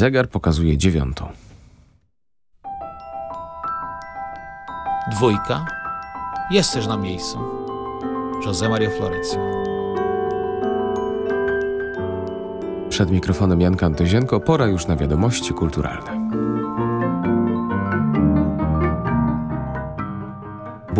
Zegar pokazuje dziewiątą. Dwójka. Jesteś na miejscu. José Maria Florencio. Przed mikrofonem Janka Antyzienko pora już na wiadomości kulturalne.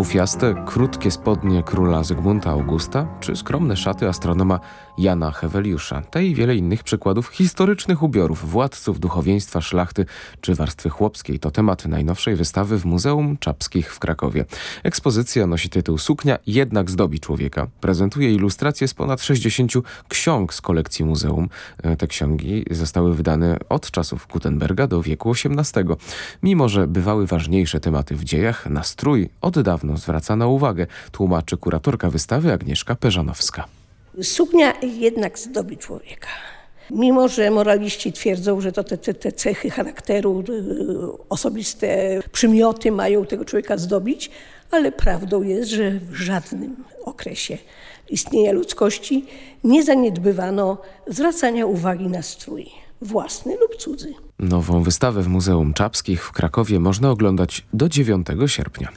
Bufiaste, krótkie spodnie króla Zygmunta Augusta, czy skromne szaty astronoma Jana Heweliusza. Te i wiele innych przykładów historycznych ubiorów władców duchowieństwa szlachty czy warstwy chłopskiej to temat najnowszej wystawy w Muzeum Czapskich w Krakowie. Ekspozycja nosi tytuł Suknia jednak zdobi człowieka. Prezentuje ilustracje z ponad 60 ksiąg z kolekcji muzeum. E, te ksiągi zostały wydane od czasów Gutenberga do wieku XVIII. Mimo, że bywały ważniejsze tematy w dziejach, na strój od dawna zwraca na uwagę, tłumaczy kuratorka wystawy Agnieszka Peżanowska. Suknia jednak zdobi człowieka. Mimo, że moraliści twierdzą, że to te, te, te cechy charakteru, y, osobiste przymioty mają tego człowieka zdobić, ale prawdą jest, że w żadnym okresie istnienia ludzkości nie zaniedbywano zwracania uwagi na strój własny lub cudzy. Nową wystawę w Muzeum Czapskich w Krakowie można oglądać do 9 sierpnia.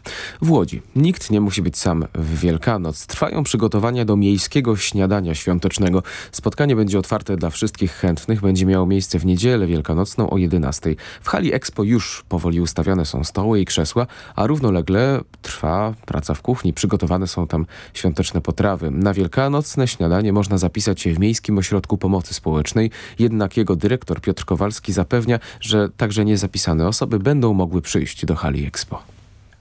W Łodzi nikt nie musi być sam w Wielkanoc. Trwają przygotowania do miejskiego śniadania świątecznego. Spotkanie będzie otwarte dla wszystkich chętnych. Będzie miało miejsce w niedzielę wielkanocną o 11. W hali Expo już powoli ustawiane są stoły i krzesła, a równolegle trwa praca w kuchni. Przygotowane są tam świąteczne potrawy. Na wielkanocne śniadanie można zapisać się w Miejskim Ośrodku Pomocy Społecznej. Jednak jego dyrektor Piotr Kowalski zapewnia, że także niezapisane osoby będą mogły przyjść do hali Expo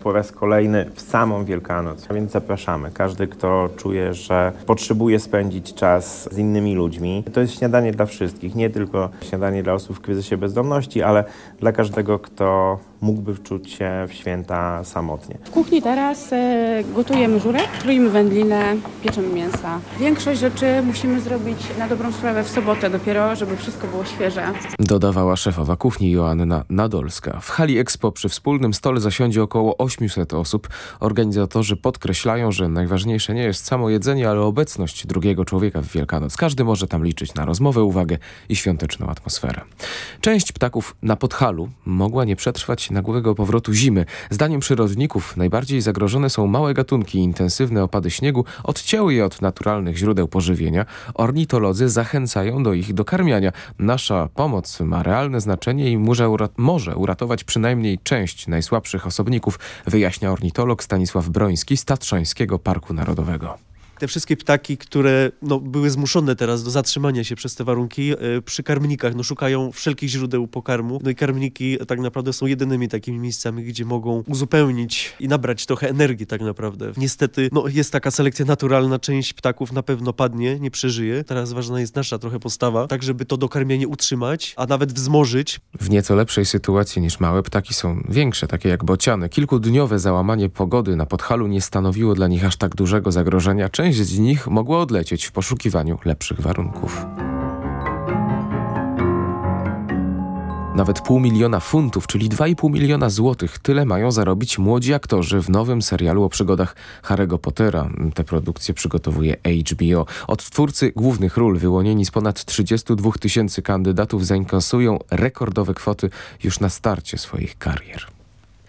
po raz kolejny w samą Wielkanoc, a więc zapraszamy. Każdy, kto czuje, że potrzebuje spędzić czas z innymi ludźmi. To jest śniadanie dla wszystkich, nie tylko śniadanie dla osób w kryzysie bezdomności, ale dla każdego, kto mógłby czuć się w święta samotnie. W kuchni teraz e, gotujemy żurek, kroimy wędlinę, pieczemy mięsa. Większość rzeczy musimy zrobić na dobrą sprawę w sobotę dopiero, żeby wszystko było świeże. Dodawała szefowa kuchni Joanna Nadolska. W hali Expo przy wspólnym stole zasiądzie około 800 osób. Organizatorzy podkreślają, że najważniejsze nie jest samo jedzenie, ale obecność drugiego człowieka w Wielkanoc. Każdy może tam liczyć na rozmowę, uwagę i świąteczną atmosferę. Część ptaków na Podhalu mogła nie przetrwać nagłego powrotu zimy. Zdaniem przyrodników najbardziej zagrożone są małe gatunki. Intensywne opady śniegu odcięły je od naturalnych źródeł pożywienia. Ornitolodzy zachęcają do ich dokarmiania. Nasza pomoc ma realne znaczenie i może, może uratować przynajmniej część najsłabszych osobników, wyjaśnia ornitolog Stanisław Broński z Tatrzańskiego Parku Narodowego te wszystkie ptaki, które no, były zmuszone teraz do zatrzymania się przez te warunki, e, przy karmnikach no, szukają wszelkich źródeł pokarmu. No i karmniki tak naprawdę są jedynymi takimi miejscami, gdzie mogą uzupełnić i nabrać trochę energii tak naprawdę. Niestety no, jest taka selekcja naturalna, część ptaków na pewno padnie, nie przeżyje. Teraz ważna jest nasza trochę postawa, tak żeby to dokarmienie utrzymać, a nawet wzmożyć. W nieco lepszej sytuacji niż małe ptaki są większe, takie jak bociany. Kilkudniowe załamanie pogody na Podhalu nie stanowiło dla nich aż tak dużego zagrożenia. Część Część z nich mogła odlecieć w poszukiwaniu lepszych warunków. Nawet pół miliona funtów, czyli 2,5 miliona złotych, tyle mają zarobić młodzi aktorzy w nowym serialu o przygodach Harry'ego Pottera. Te produkcje przygotowuje HBO. Od twórcy głównych ról wyłonieni z ponad 32 tysięcy kandydatów zainkasują rekordowe kwoty już na starcie swoich karier.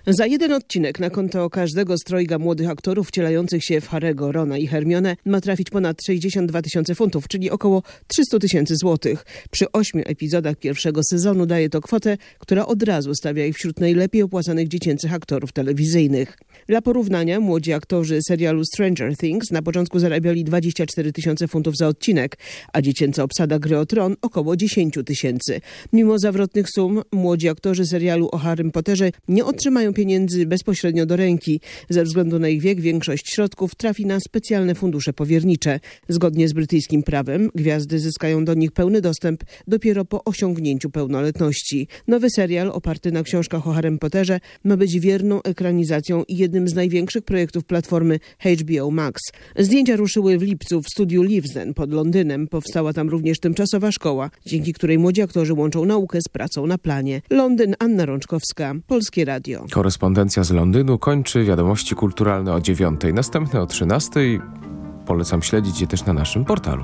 Za jeden odcinek na konto każdego z trojga młodych aktorów wcielających się w Harego, Rona i Hermione ma trafić ponad 62 tysiące funtów, czyli około 300 tysięcy złotych. Przy ośmiu epizodach pierwszego sezonu daje to kwotę, która od razu stawia ich wśród najlepiej opłacanych dziecięcych aktorów telewizyjnych. Dla porównania młodzi aktorzy serialu Stranger Things na początku zarabiali 24 tysiące funtów za odcinek, a dziecięca obsada gry o tron około 10 tysięcy. Mimo zawrotnych sum, młodzi aktorzy serialu o Harrym Potterze nie otrzymają pieniędzy bezpośrednio do ręki. Ze względu na ich wiek większość środków trafi na specjalne fundusze powiernicze. Zgodnie z brytyjskim prawem gwiazdy zyskają do nich pełny dostęp dopiero po osiągnięciu pełnoletności. Nowy serial oparty na książkach o Harrym Potterze ma być wierną ekranizacją i jednym z największych projektów platformy HBO Max. Zdjęcia ruszyły w lipcu w studiu Livesden pod Londynem. Powstała tam również tymczasowa szkoła, dzięki której młodzi aktorzy łączą naukę z pracą na planie. Londyn, Anna Rączkowska, Polskie Radio. Korespondencja z Londynu kończy wiadomości kulturalne o 9, następne o 13. Polecam śledzić je też na naszym portalu.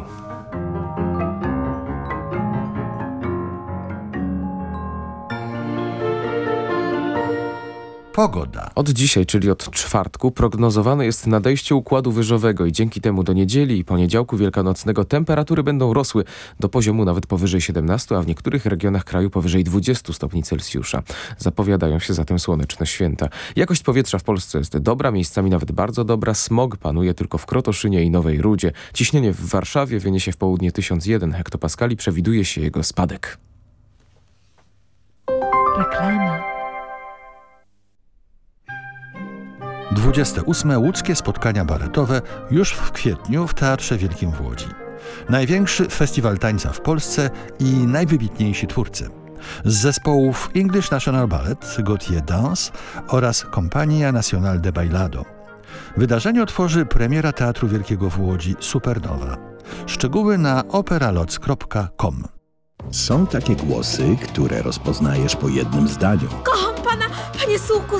Pogoda. Od dzisiaj, czyli od czwartku, prognozowane jest nadejście układu wyżowego i dzięki temu do niedzieli i poniedziałku wielkanocnego temperatury będą rosły do poziomu nawet powyżej 17, a w niektórych regionach kraju powyżej 20 stopni Celsjusza. Zapowiadają się zatem słoneczne święta. Jakość powietrza w Polsce jest dobra, miejscami nawet bardzo dobra. Smog panuje tylko w Krotoszynie i Nowej Rudzie. Ciśnienie w Warszawie wyniesie w południe 1001 hektopaskali. Przewiduje się jego spadek. Reklama. 28. Łódzkie spotkania baletowe już w kwietniu w Teatrze Wielkim w Łodzi. Największy festiwal tańca w Polsce i najwybitniejsi twórcy. Z zespołów English National Ballet, Gautier Dance oraz Compagnia Nacional de Bailado. Wydarzenie otworzy premiera Teatru Wielkiego w Łodzi Supernowa. Szczegóły na operaloc.com. Są takie głosy, które rozpoznajesz po jednym zdaniu. Kocham pana, panie Sułku,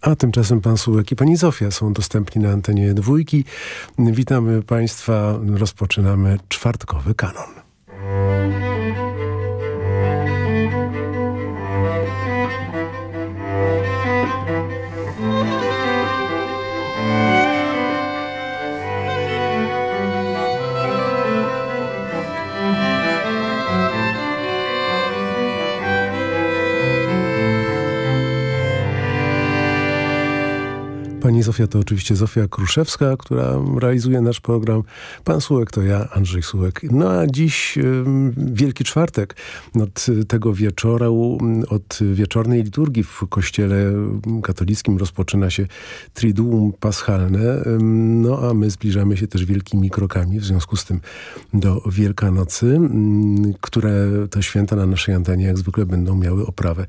A tymczasem pan Sułek i pani Zofia są dostępni na antenie dwójki. Witamy państwa. Rozpoczynamy czwartkowy kanon. Pani Zofia to oczywiście Zofia Kruszewska, która realizuje nasz program. Pan Sułek to ja, Andrzej Sułek. No a dziś Wielki Czwartek. Od tego wieczoru, od wieczornej liturgii w kościele katolickim rozpoczyna się Triduum Paschalne. No a my zbliżamy się też wielkimi krokami w związku z tym do Wielkanocy, które to święta na naszej antenie jak zwykle będą miały oprawę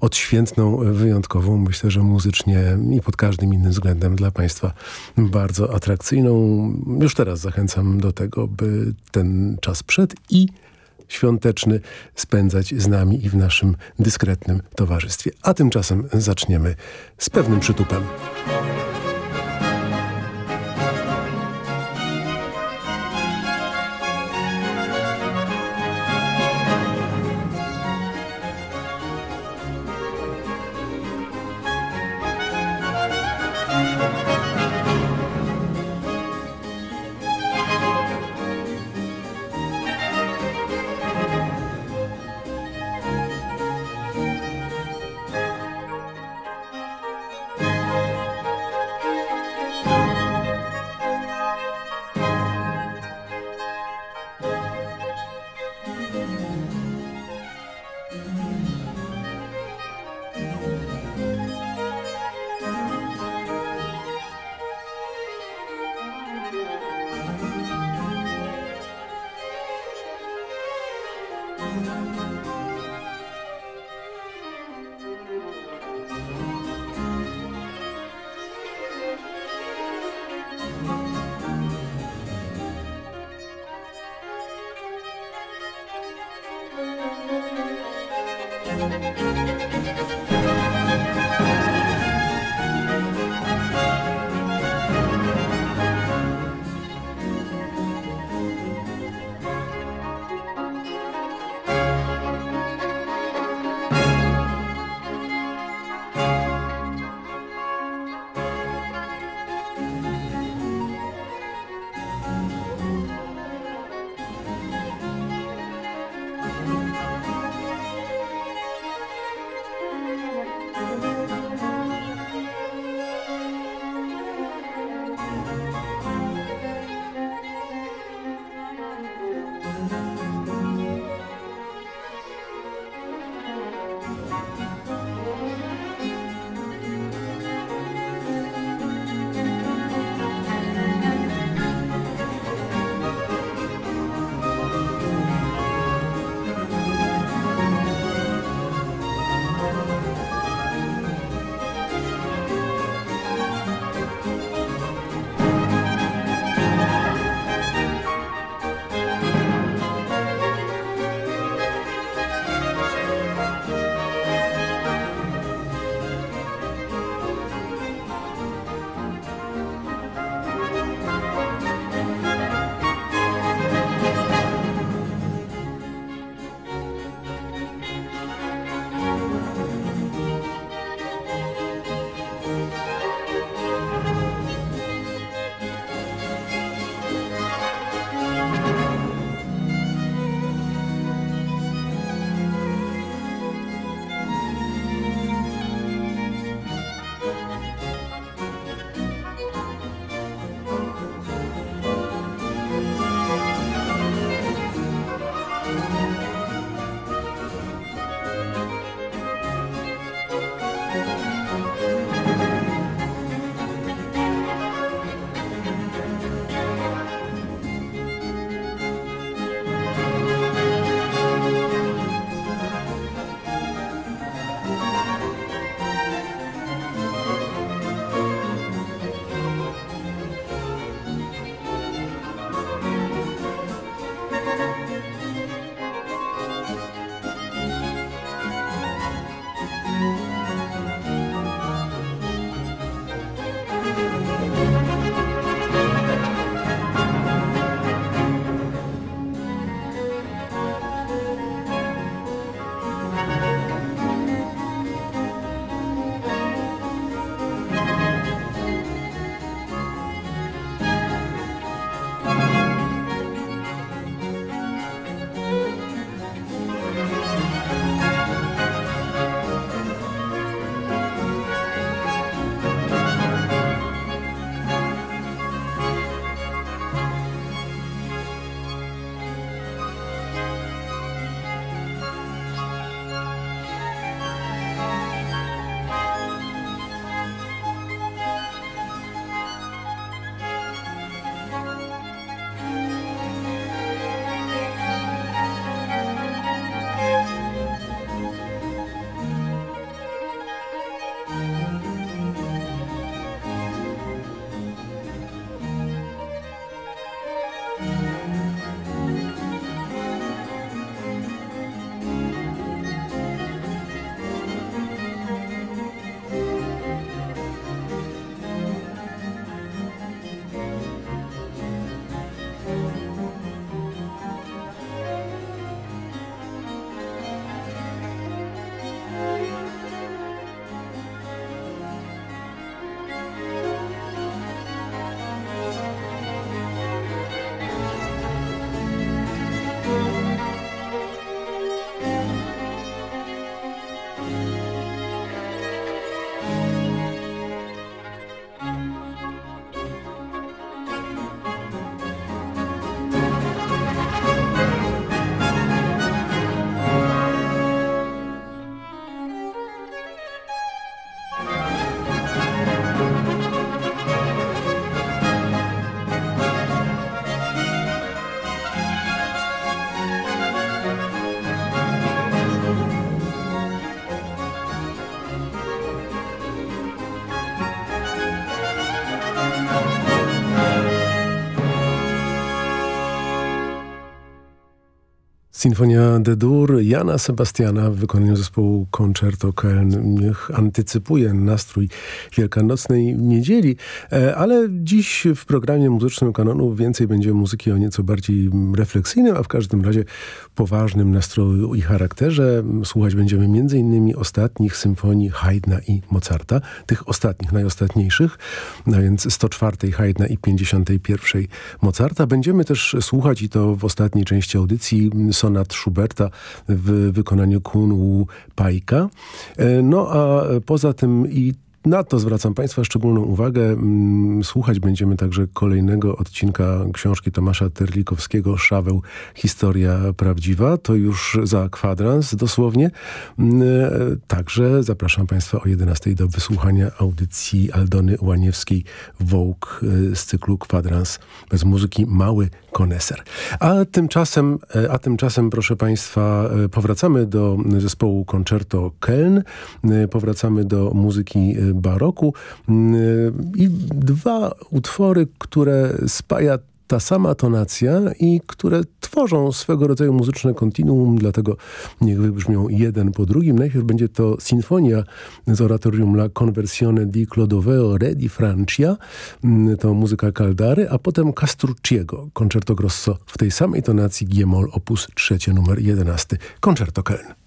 odświętną, wyjątkową. Myślę, że muzycznie i pod każdym innym względem dla Państwa bardzo atrakcyjną. Już teraz zachęcam do tego, by ten czas przed i świąteczny spędzać z nami i w naszym dyskretnym towarzystwie. A tymczasem zaczniemy z pewnym przytupem. Sinfonia de Dur Jana Sebastiana w wykonaniu zespołu Concerto Köln. Niech antycypuje nastrój wielkanocnej niedzieli, e, ale dziś w programie muzycznym kanonu więcej będzie muzyki o nieco bardziej refleksyjnym, a w każdym razie poważnym nastroju i charakterze. Słuchać będziemy m.in. ostatnich symfonii Haydna i Mozarta, tych ostatnich, najostatniejszych, a więc 104 Haydna i 51 Mozarta. Będziemy też słuchać i to w ostatniej części audycji sonat Schuberta w wykonaniu Kunu Pajka. E, No a poza tym i na to zwracam Państwa szczególną uwagę. Mm, Słuchać będziemy także kolejnego odcinka książki Tomasza Terlikowskiego Szaweł Historia Prawdziwa. To już za kwadrans dosłownie. Mm, e, Także zapraszam Państwa o 11 do wysłuchania audycji Aldony Łaniewskiej Vogue e, z cyklu Kwadrans bez muzyki Mały Koneser. A tymczasem, e, a tymczasem proszę Państwa, e, powracamy do zespołu Concerto Köln, e, powracamy do muzyki baroku i dwa utwory, które spaja ta sama tonacja i które tworzą swego rodzaju muzyczne kontinuum, dlatego niech wybrzmią jeden po drugim. Najpierw będzie to sinfonia z oratorium La Conversione di Clodoveo Re di Francia, mm, to muzyka Caldary, a potem Castrucciego, Concerto Grosso w tej samej tonacji G-moll opus 3 numer 11, Concerto Köln.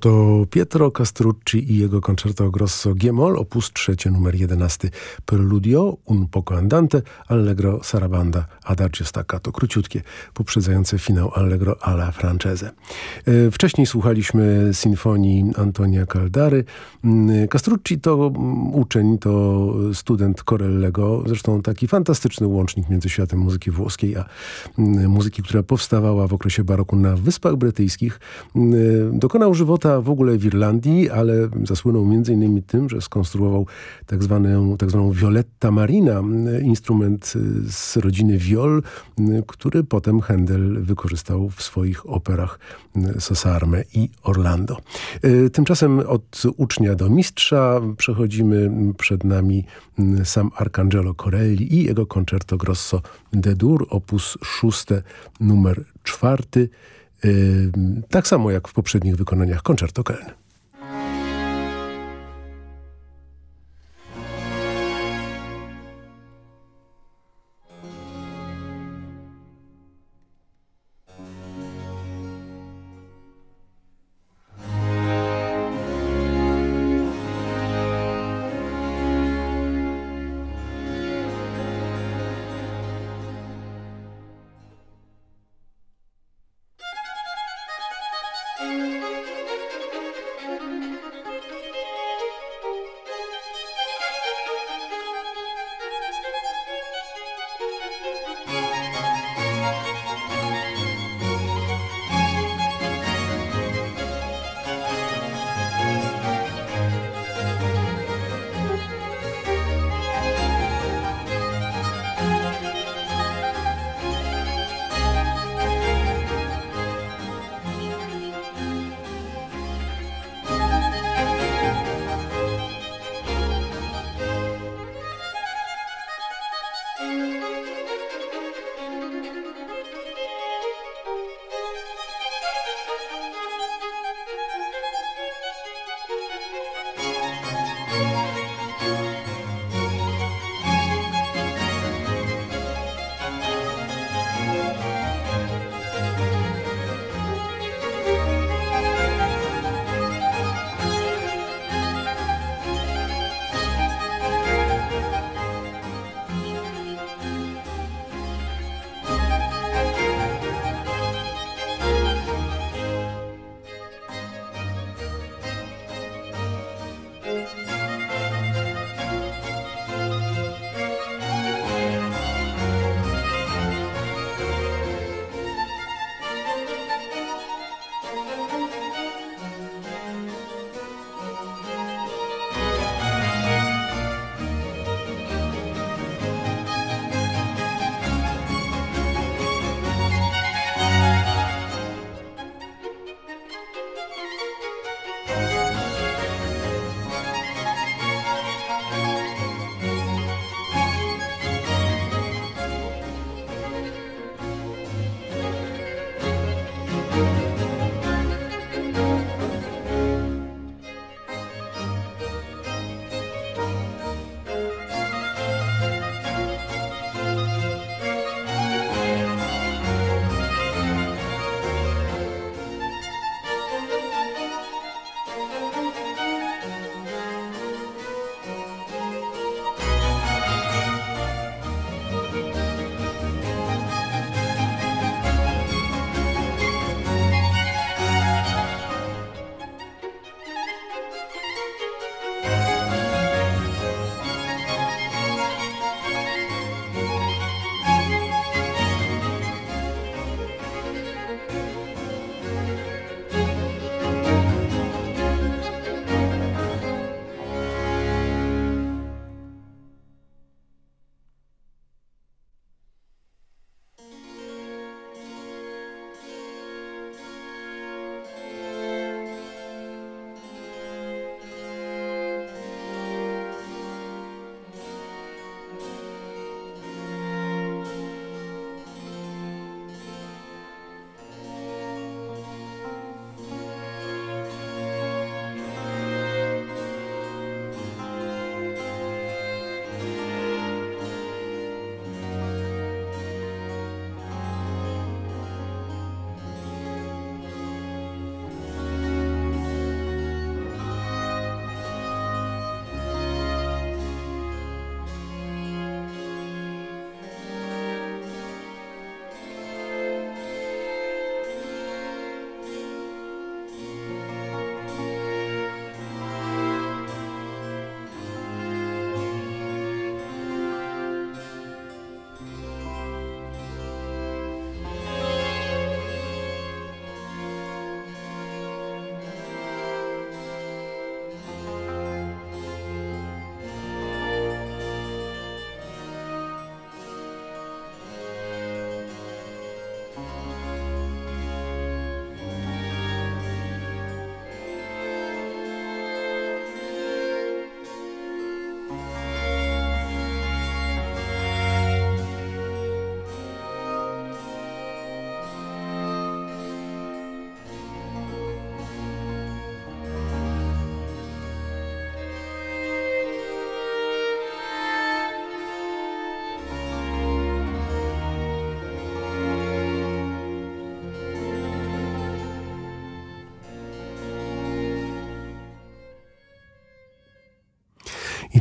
Oto Pietro Castrucci i jego concerto grosso G-moll, opus 3 numer 11 Preludio, un poco andante, allegro sarabanda, adagio staccato, króciutkie, poprzedzające finał allegro alla francese. E, Wcześniej słuchaliśmy sinfonii Antonia Caldary. Mm, Castrucci to mm, uczeń, to student Corellego, zresztą taki fantastyczny łącznik między światem muzyki włoskiej a mm, muzyki, która powstawała w okresie baroku na Wyspach Brytyjskich. Dokonał żywota w ogóle w Irlandii, ale zasłynął innymi tym, że skonstruował tak, zwaną, tak zwaną violetta marina, instrument y, z rodziny viol, y, który potem Händel wykorzystał w swoich operach Sosarme i Orlando. Tymczasem od ucznia do mistrza przechodzimy przed nami sam Arcangelo Corelli i jego concerto grosso D-dur, opus 6 numer 4. Tak samo jak w poprzednich wykonaniach Concerto Köln.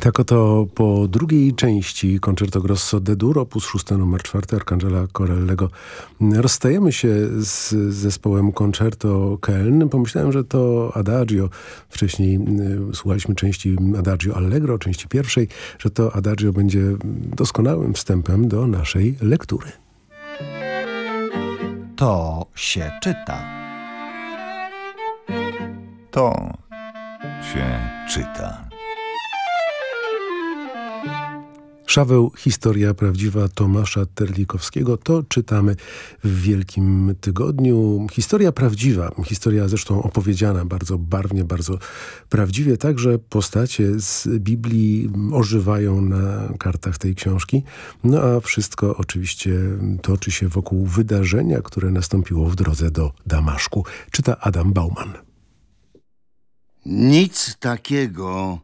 Tak oto po drugiej części Concerto Grosso de Dur, opus 6 numer 4 Arcangela Corellego rozstajemy się z zespołem Concerto Köln. Pomyślałem, że to Adagio, wcześniej y, słuchaliśmy części Adagio Allegro, części pierwszej, że to Adagio będzie doskonałym wstępem do naszej lektury. To się czyta. To się czyta. Szaweł, historia prawdziwa Tomasza Terlikowskiego, to czytamy w Wielkim Tygodniu. Historia prawdziwa, historia zresztą opowiedziana bardzo barwnie, bardzo prawdziwie, także postacie z Biblii ożywają na kartach tej książki. No a wszystko oczywiście toczy się wokół wydarzenia, które nastąpiło w drodze do Damaszku. Czyta Adam Bauman. Nic takiego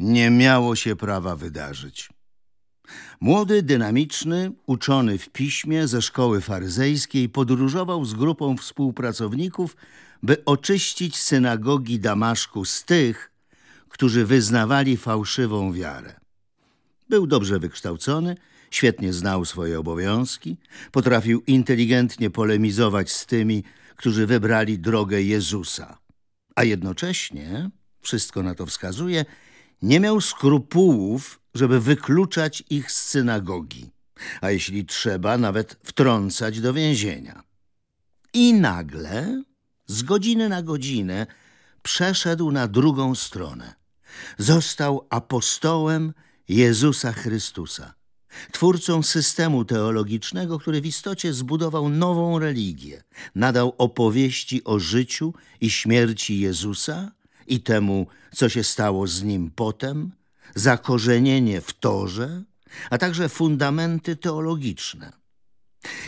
nie miało się prawa wydarzyć. Młody, dynamiczny, uczony w piśmie ze szkoły faryzejskiej podróżował z grupą współpracowników, by oczyścić synagogi Damaszku z tych, którzy wyznawali fałszywą wiarę. Był dobrze wykształcony, świetnie znał swoje obowiązki, potrafił inteligentnie polemizować z tymi, którzy wybrali drogę Jezusa. A jednocześnie, wszystko na to wskazuje, nie miał skrupułów, żeby wykluczać ich z synagogi, a jeśli trzeba, nawet wtrącać do więzienia. I nagle, z godziny na godzinę, przeszedł na drugą stronę. Został apostołem Jezusa Chrystusa, twórcą systemu teologicznego, który w istocie zbudował nową religię, nadał opowieści o życiu i śmierci Jezusa i temu, co się stało z nim potem, zakorzenienie w torze, a także fundamenty teologiczne.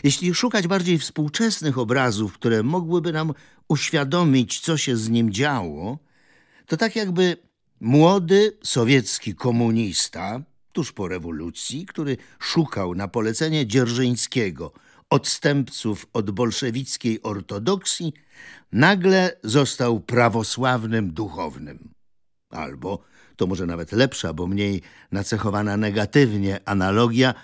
Jeśli szukać bardziej współczesnych obrazów, które mogłyby nam uświadomić, co się z nim działo, to tak jakby młody sowiecki komunista, tuż po rewolucji, który szukał na polecenie Dzierżyńskiego odstępców od bolszewickiej ortodoksji, nagle został prawosławnym duchownym. Albo to może nawet lepsza, bo mniej nacechowana negatywnie analogia,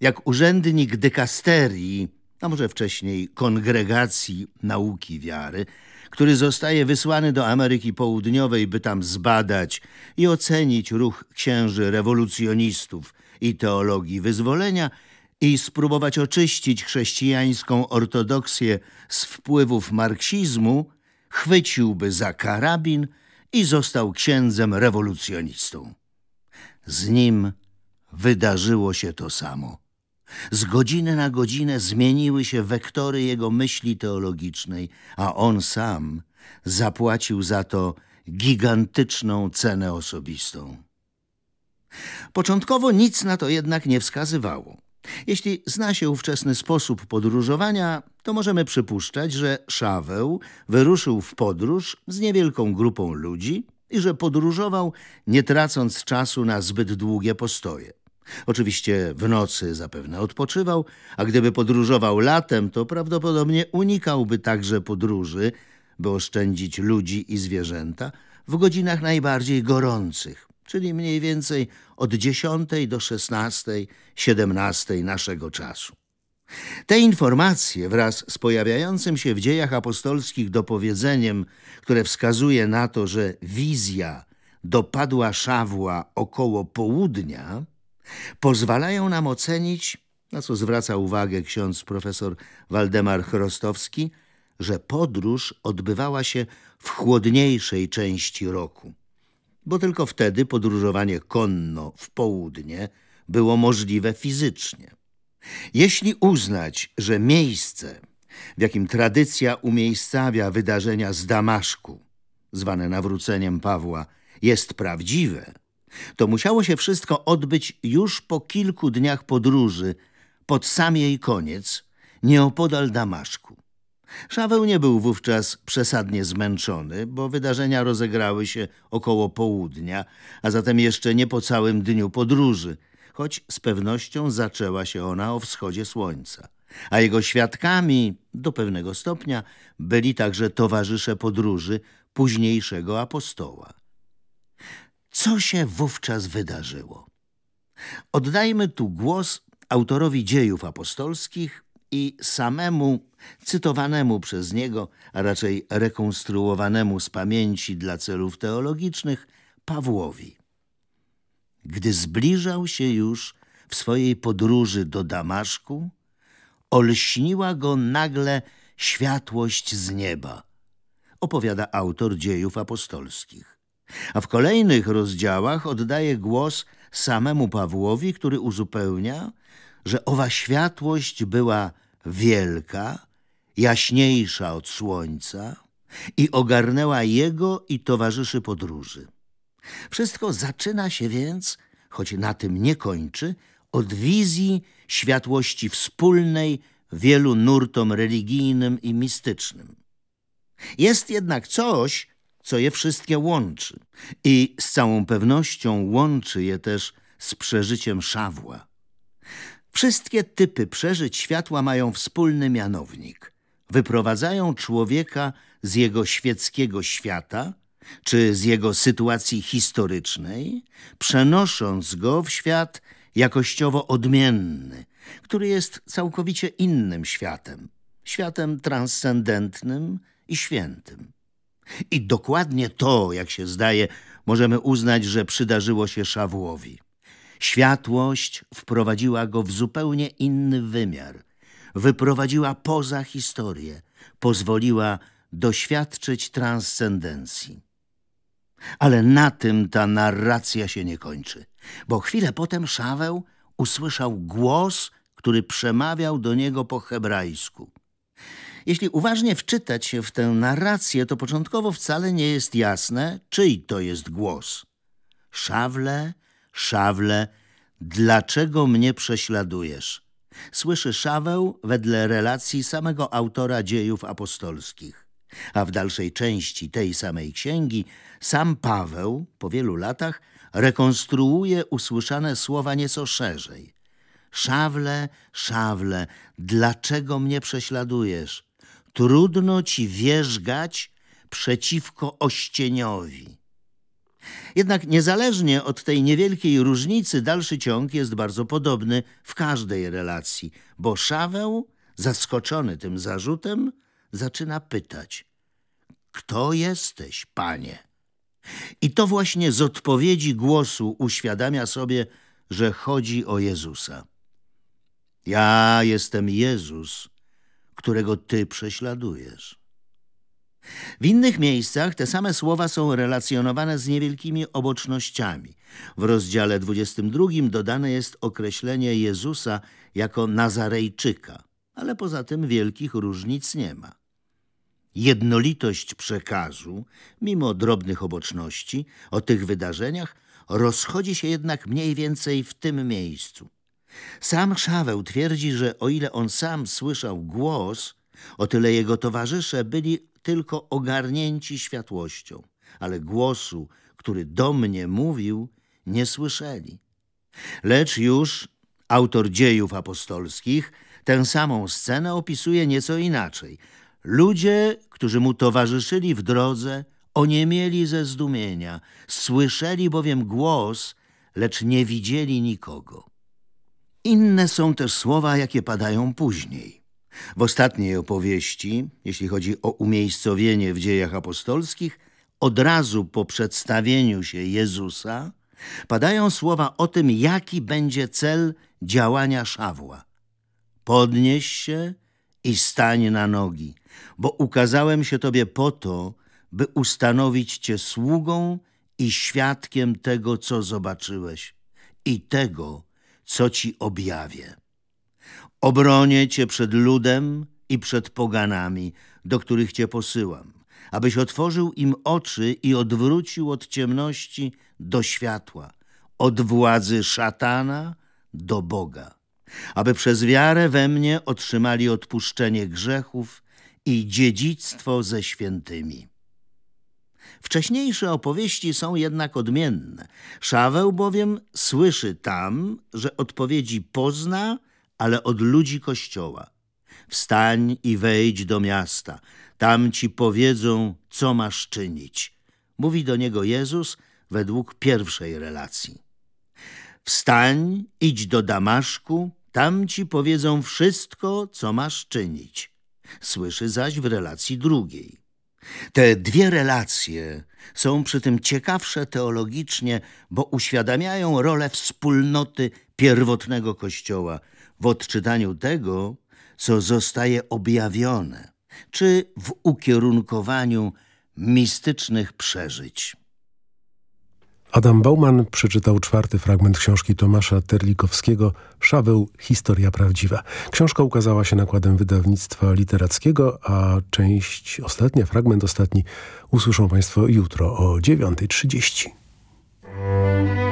jak urzędnik dykasterii, a może wcześniej kongregacji nauki wiary, który zostaje wysłany do Ameryki Południowej, by tam zbadać i ocenić ruch księży rewolucjonistów i teologii wyzwolenia i spróbować oczyścić chrześcijańską ortodoksję z wpływów marksizmu, chwyciłby za karabin i został księdzem rewolucjonistą. Z nim wydarzyło się to samo. Z godziny na godzinę zmieniły się wektory jego myśli teologicznej, a on sam zapłacił za to gigantyczną cenę osobistą. Początkowo nic na to jednak nie wskazywało. Jeśli zna się ówczesny sposób podróżowania, to możemy przypuszczać, że Szaweł wyruszył w podróż z niewielką grupą ludzi i że podróżował, nie tracąc czasu na zbyt długie postoje. Oczywiście w nocy zapewne odpoczywał, a gdyby podróżował latem, to prawdopodobnie unikałby także podróży, by oszczędzić ludzi i zwierzęta w godzinach najbardziej gorących, czyli mniej więcej od 10 do 16, 17 naszego czasu. Te informacje wraz z pojawiającym się w dziejach apostolskich dopowiedzeniem, które wskazuje na to, że wizja dopadła Szawła około południa, pozwalają nam ocenić, na co zwraca uwagę ksiądz profesor Waldemar Chrostowski, że podróż odbywała się w chłodniejszej części roku, bo tylko wtedy podróżowanie konno w południe było możliwe fizycznie. Jeśli uznać, że miejsce, w jakim tradycja umiejscawia wydarzenia z Damaszku, zwane nawróceniem Pawła, jest prawdziwe, to musiało się wszystko odbyć już po kilku dniach podróży, pod sam jej koniec, nieopodal Damaszku. Szaweł nie był wówczas przesadnie zmęczony, bo wydarzenia rozegrały się około południa, a zatem jeszcze nie po całym dniu podróży, choć z pewnością zaczęła się ona o wschodzie słońca. A jego świadkami do pewnego stopnia byli także towarzysze podróży późniejszego apostoła. Co się wówczas wydarzyło? Oddajmy tu głos autorowi dziejów apostolskich i samemu cytowanemu przez niego, a raczej rekonstruowanemu z pamięci dla celów teologicznych, Pawłowi. Gdy zbliżał się już w swojej podróży do Damaszku, olśniła go nagle światłość z nieba, opowiada autor dziejów apostolskich. A w kolejnych rozdziałach oddaje głos samemu Pawłowi, który uzupełnia, że owa światłość była wielka, jaśniejsza od słońca i ogarnęła jego i towarzyszy podróży. Wszystko zaczyna się więc, choć na tym nie kończy, od wizji światłości wspólnej wielu nurtom religijnym i mistycznym. Jest jednak coś, co je wszystkie łączy i z całą pewnością łączy je też z przeżyciem Szawła. Wszystkie typy przeżyć światła mają wspólny mianownik. Wyprowadzają człowieka z jego świeckiego świata, czy z jego sytuacji historycznej, przenosząc go w świat jakościowo odmienny, który jest całkowicie innym światem, światem transcendentnym i świętym. I dokładnie to, jak się zdaje, możemy uznać, że przydarzyło się Szawłowi. Światłość wprowadziła go w zupełnie inny wymiar, wyprowadziła poza historię, pozwoliła doświadczyć transcendencji. Ale na tym ta narracja się nie kończy, bo chwilę potem Szaweł usłyszał głos, który przemawiał do niego po hebrajsku. Jeśli uważnie wczytać się w tę narrację, to początkowo wcale nie jest jasne, czyj to jest głos. Szawle, szawle, dlaczego mnie prześladujesz? Słyszy Szaweł wedle relacji samego autora dziejów apostolskich. A w dalszej części tej samej księgi sam Paweł po wielu latach rekonstruuje usłyszane słowa nieco szerzej. Szawle, szawle, dlaczego mnie prześladujesz? Trudno ci wierzgać przeciwko ościeniowi. Jednak niezależnie od tej niewielkiej różnicy, dalszy ciąg jest bardzo podobny w każdej relacji, bo Szaweł, zaskoczony tym zarzutem, zaczyna pytać: Kto jesteś, panie? I to właśnie z odpowiedzi głosu uświadamia sobie, że chodzi o Jezusa. Ja jestem Jezus, którego ty prześladujesz. W innych miejscach te same słowa są relacjonowane z niewielkimi obocznościami. W rozdziale 22 dodane jest określenie Jezusa jako Nazarejczyka, ale poza tym wielkich różnic nie ma. Jednolitość przekazu, mimo drobnych oboczności, o tych wydarzeniach rozchodzi się jednak mniej więcej w tym miejscu. Sam Szaweł twierdzi, że o ile on sam słyszał głos, o tyle jego towarzysze byli tylko ogarnięci światłością, ale głosu, który do mnie mówił, nie słyszeli. Lecz już autor dziejów apostolskich tę samą scenę opisuje nieco inaczej. Ludzie, którzy mu towarzyszyli w drodze, oniemieli ze zdumienia, słyszeli bowiem głos, lecz nie widzieli nikogo. Inne są też słowa, jakie padają później. W ostatniej opowieści, jeśli chodzi o umiejscowienie w dziejach apostolskich, od razu po przedstawieniu się Jezusa padają słowa o tym, jaki będzie cel działania Szawła. Podnieś się i stań na nogi, bo ukazałem się Tobie po to, by ustanowić Cię sługą i świadkiem tego, co zobaczyłeś i tego, co Ci objawię. Obronię Cię przed ludem i przed poganami, do których Cię posyłam, abyś otworzył im oczy i odwrócił od ciemności do światła, od władzy szatana do Boga, aby przez wiarę we mnie otrzymali odpuszczenie grzechów i dziedzictwo ze świętymi. Wcześniejsze opowieści są jednak odmienne. Szaweł bowiem słyszy tam, że odpowiedzi pozna, ale od ludzi Kościoła. Wstań i wejdź do miasta, tam ci powiedzą, co masz czynić. Mówi do niego Jezus, według pierwszej relacji. Wstań, idź do Damaszku, tam ci powiedzą wszystko, co masz czynić. Słyszy zaś w relacji drugiej. Te dwie relacje są przy tym ciekawsze teologicznie, bo uświadamiają rolę wspólnoty pierwotnego Kościoła w odczytaniu tego, co zostaje objawione, czy w ukierunkowaniu mistycznych przeżyć. Adam Bauman przeczytał czwarty fragment książki Tomasza Terlikowskiego Szaweł Historia Prawdziwa. Książka ukazała się nakładem wydawnictwa literackiego, a część ostatnia, fragment ostatni usłyszą Państwo jutro o 9.30.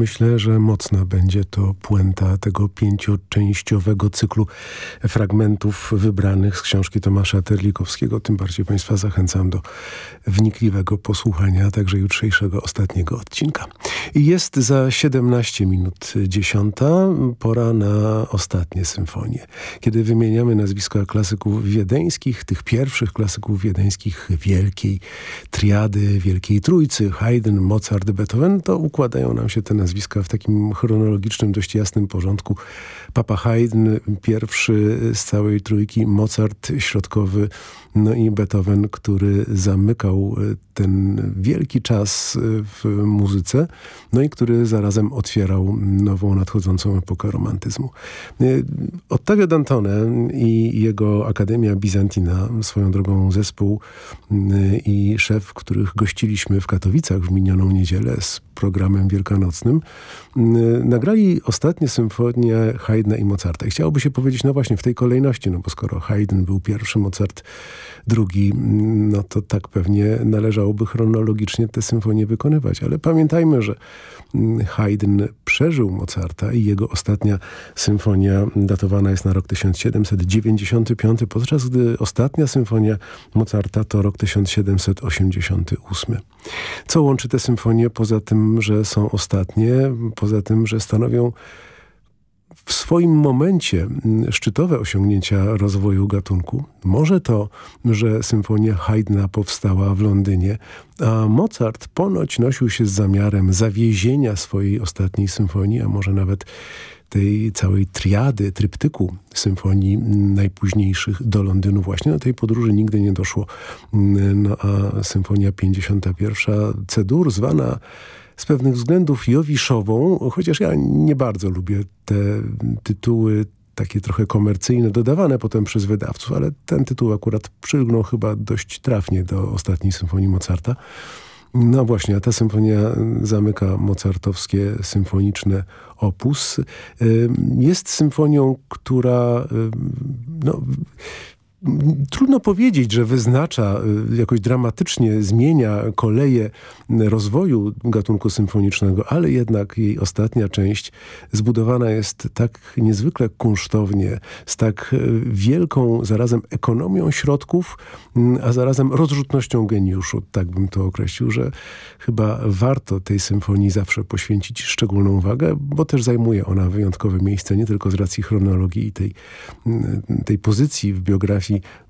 myślę, że mocna będzie to puenta tego pięcioczęściowego cyklu fragmentów wybranych z książki Tomasza Terlikowskiego. Tym bardziej Państwa zachęcam do wnikliwego posłuchania także jutrzejszego ostatniego odcinka. Jest za 17 minut dziesiąta, pora na ostatnie symfonie. Kiedy wymieniamy nazwiska klasyków wiedeńskich, tych pierwszych klasyków wiedeńskich wielkiej triady, wielkiej trójcy, Haydn, Mozart, Beethoven, to układają nam się te nazwiska w takim chronologicznym, dość jasnym porządku. Papa Haydn, pierwszy z całej trójki, Mozart, środkowy, no i Beethoven, który zamykał e, ten wielki czas e, w muzyce, no i który zarazem otwierał nową, nadchodzącą epokę romantyzmu. E, Ottavio Dantone i jego Akademia Bizantina, swoją drogą zespół i szef, których gościliśmy w Katowicach w minioną niedzielę z programem wielkanocnym, nagrali ostatnie symfonie Haydna i Mozarta. I chciałoby się powiedzieć, no właśnie w tej kolejności, no bo skoro Haydn był pierwszy, Mozart drugi, no to tak pewnie należałoby chronologicznie te symfonie wykonywać. Ale pamiętajmy, że Haydn przeżył Mozarta i jego ostatnia symfonia datowana jest na rok 1795, podczas gdy ostatnia symfonia Mozarta to rok 1788. Co łączy te symfonie poza tym, że są ostatnie, poza tym, że stanowią w swoim momencie szczytowe osiągnięcia rozwoju gatunku. Może to, że symfonia Haydna powstała w Londynie, a Mozart ponoć nosił się z zamiarem zawiezienia swojej ostatniej symfonii, a może nawet tej całej triady, tryptyku symfonii najpóźniejszych do Londynu. Właśnie do tej podróży nigdy nie doszło. No a symfonia 51 C-dur zwana z pewnych względów Jowiszową, chociaż ja nie bardzo lubię te tytuły takie trochę komercyjne, dodawane potem przez wydawców, ale ten tytuł akurat przylgnął chyba dość trafnie do ostatniej symfonii Mozarta. No właśnie, a ta symfonia zamyka mozartowskie symfoniczne opus. Jest symfonią, która no, Trudno powiedzieć, że wyznacza, y, jakoś dramatycznie zmienia koleje rozwoju gatunku symfonicznego, ale jednak jej ostatnia część zbudowana jest tak niezwykle kunsztownie, z tak y, wielką zarazem ekonomią środków, mm, a zarazem rozrzutnością geniuszu, tak bym to określił, że chyba warto tej symfonii zawsze poświęcić szczególną uwagę, bo też zajmuje ona wyjątkowe miejsce, nie tylko z racji chronologii i tej, mm, tej pozycji w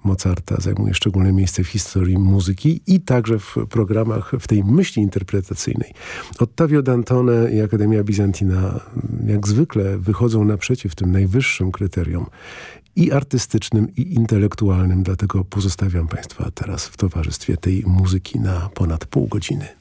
Mozarta zajmuje szczególne miejsce w historii muzyki i także w programach, w tej myśli interpretacyjnej. Ottavio Dantone i Akademia Bizantina jak zwykle wychodzą naprzeciw tym najwyższym kryterium i artystycznym, i intelektualnym. Dlatego pozostawiam Państwa teraz w towarzystwie tej muzyki na ponad pół godziny.